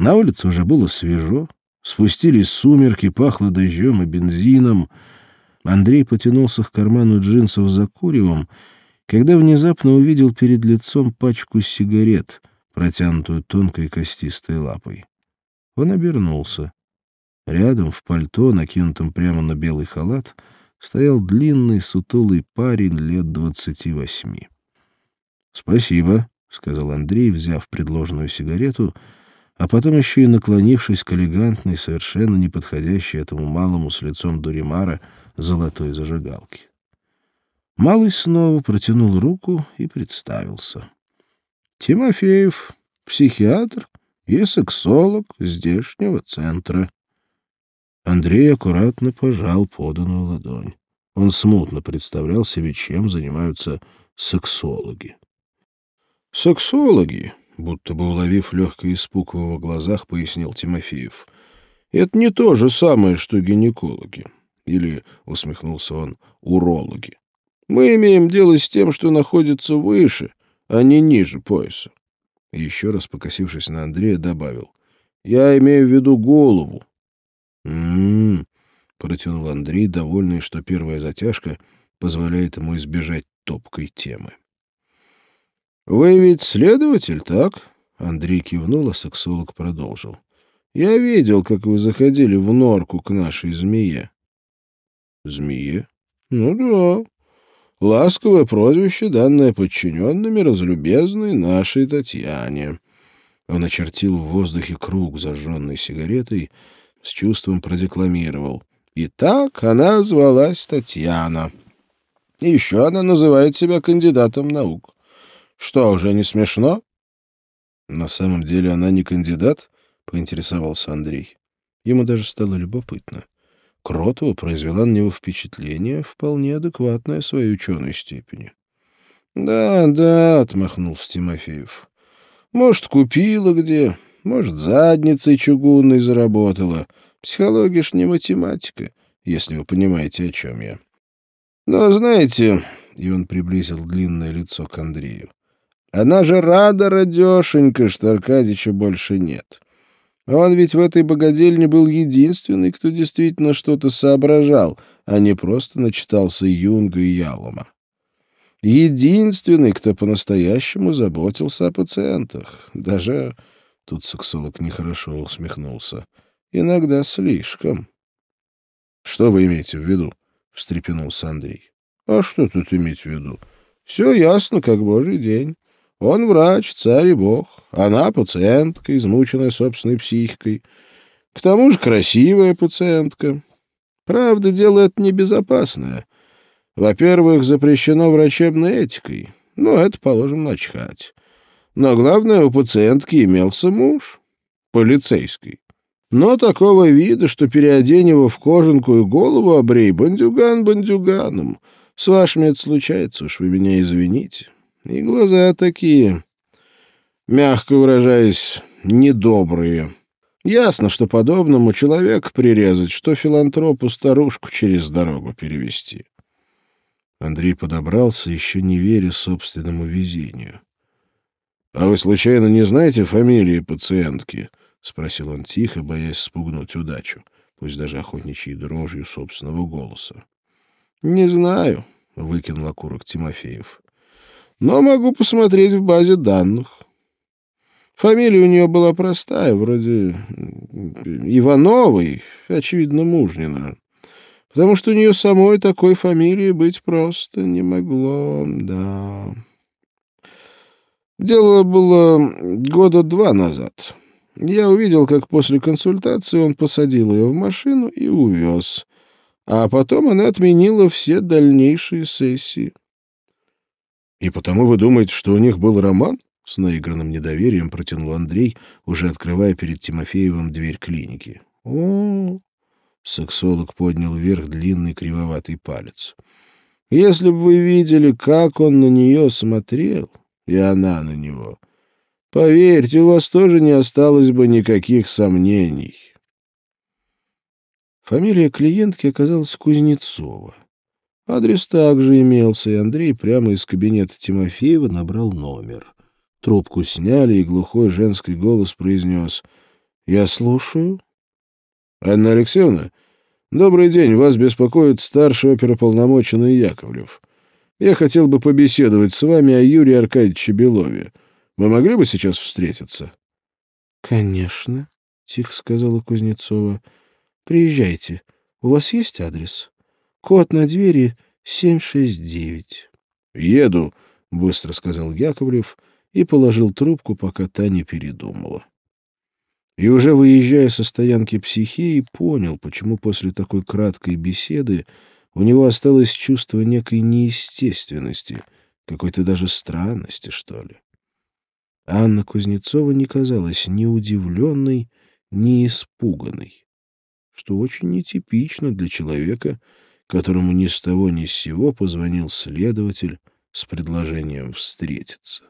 На улице уже было свежо, спустились сумерки, пахло дождем и бензином. Андрей потянулся к карману джинсов за куревом, когда внезапно увидел перед лицом пачку сигарет, протянутую тонкой костистой лапой. Он обернулся. Рядом, в пальто, накинутом прямо на белый халат, стоял длинный сутулый парень лет двадцати восьми. «Спасибо», — сказал Андрей, взяв предложенную сигарету, а потом еще и наклонившись к элегантной, совершенно не подходящей этому малому с лицом Дуримара золотой зажигалке. Малый снова протянул руку и представился. «Тимофеев, психиатр и сексолог здешнего центра». Андрей аккуратно пожал поданную ладонь. Он смутно представлял себе, чем занимаются сексологи. «Сексологи», будто бы уловив легкий испуг в его глазах, пояснил Тимофеев. «Это не то же самое, что гинекологи. Или, — усмехнулся он, — урологи. Мы имеем дело с тем, что находится выше, а не ниже пояса». Еще раз, покосившись на Андрея, добавил. «Я имею в виду голову». «М-м-м», протянул Андрей, довольный, что первая затяжка позволяет ему избежать топкой темы. «Вы ведь следователь, так?» Андрей кивнул, а сексолог продолжил. «Я видел, как вы заходили в норку к нашей змее». «Змее?» «Ну да. Ласковое прозвище, данное подчиненными разлюбезной нашей Татьяне». Он очертил в воздухе круг, зажженной сигаретой, с чувством продекламировал. «И так она звалась Татьяна. И еще она называет себя кандидатом наук. Что, уже не смешно? На самом деле она не кандидат, поинтересовался Андрей. Ему даже стало любопытно. Кротова произвела на него впечатление, вполне адекватное своей ученой степени. «Да, да», — отмахнулся Тимофеев. «Может, купила где, может, задницей чугунной заработала. Психология ж не математика, если вы понимаете, о чем я. Но знаете...» — и он приблизил длинное лицо к Андрею. Она же рада, радешенька, что Аркадича больше нет. Он ведь в этой богадельне был единственный, кто действительно что-то соображал, а не просто начитался Юнга и Ялома. Единственный, кто по-настоящему заботился о пациентах. Даже, тут сексолог нехорошо усмехнулся, иногда слишком. — Что вы имеете в виду? — встрепенулся Андрей. — А что тут иметь в виду? Все ясно, как божий день. Он врач, царь и бог. Она пациентка, измученная собственной психикой. К тому же красивая пациентка. Правда, дело это небезопасное. Во-первых, запрещено врачебной этикой. Ну, это, положим, начхать. Но главное, у пациентки имелся муж. Полицейский. Но такого вида, что переодень его в кожанку и голову обрей бандюган бандюганом. С вашими это случается, уж вы меня извините. И глаза такие, мягко выражаясь, недобрые. Ясно, что подобному человек прирезать, что филантропу старушку через дорогу перевести. Андрей подобрался, еще не веря собственному везению. — А вы, случайно, не знаете фамилии пациентки? — спросил он тихо, боясь спугнуть удачу, пусть даже охотничьей дрожью собственного голоса. — Не знаю, — выкинул окурок Тимофеев но могу посмотреть в базе данных. Фамилия у нее была простая, вроде Ивановой, очевидно, мужнина. Потому что у нее самой такой фамилии быть просто не могло, да. Дело было года два назад. Я увидел, как после консультации он посадил ее в машину и увез. А потом она отменила все дальнейшие сессии. «И потому вы думаете, что у них был роман?» С наигранным недоверием протянул Андрей, уже открывая перед Тимофеевым дверь клиники. о Сексолог поднял вверх длинный кривоватый палец. «Если бы вы видели, как он на нее смотрел, и она на него, поверьте, у вас тоже не осталось бы никаких сомнений». Фамилия клиентки оказалась Кузнецова. Адрес также имелся, и Андрей прямо из кабинета Тимофеева набрал номер. Трубку сняли, и глухой женский голос произнес Я слушаю. Анна Алексеевна, добрый день. Вас беспокоит старший оперуполномоченный Яковлев. Я хотел бы побеседовать с вами о Юрии Аркадьевиче Белове. Мы могли бы сейчас встретиться? — Конечно, — тихо сказала Кузнецова. — Приезжайте. У вас есть адрес? Код на двери 769. — Еду, — быстро сказал Яковлев и положил трубку, пока та не передумала. И уже выезжая со стоянки психеи, понял, почему после такой краткой беседы у него осталось чувство некой неестественности, какой-то даже странности, что ли. Анна Кузнецова не казалась ни удивленной, ни испуганной, что очень нетипично для человека, которому ни с того ни с сего позвонил следователь с предложением встретиться.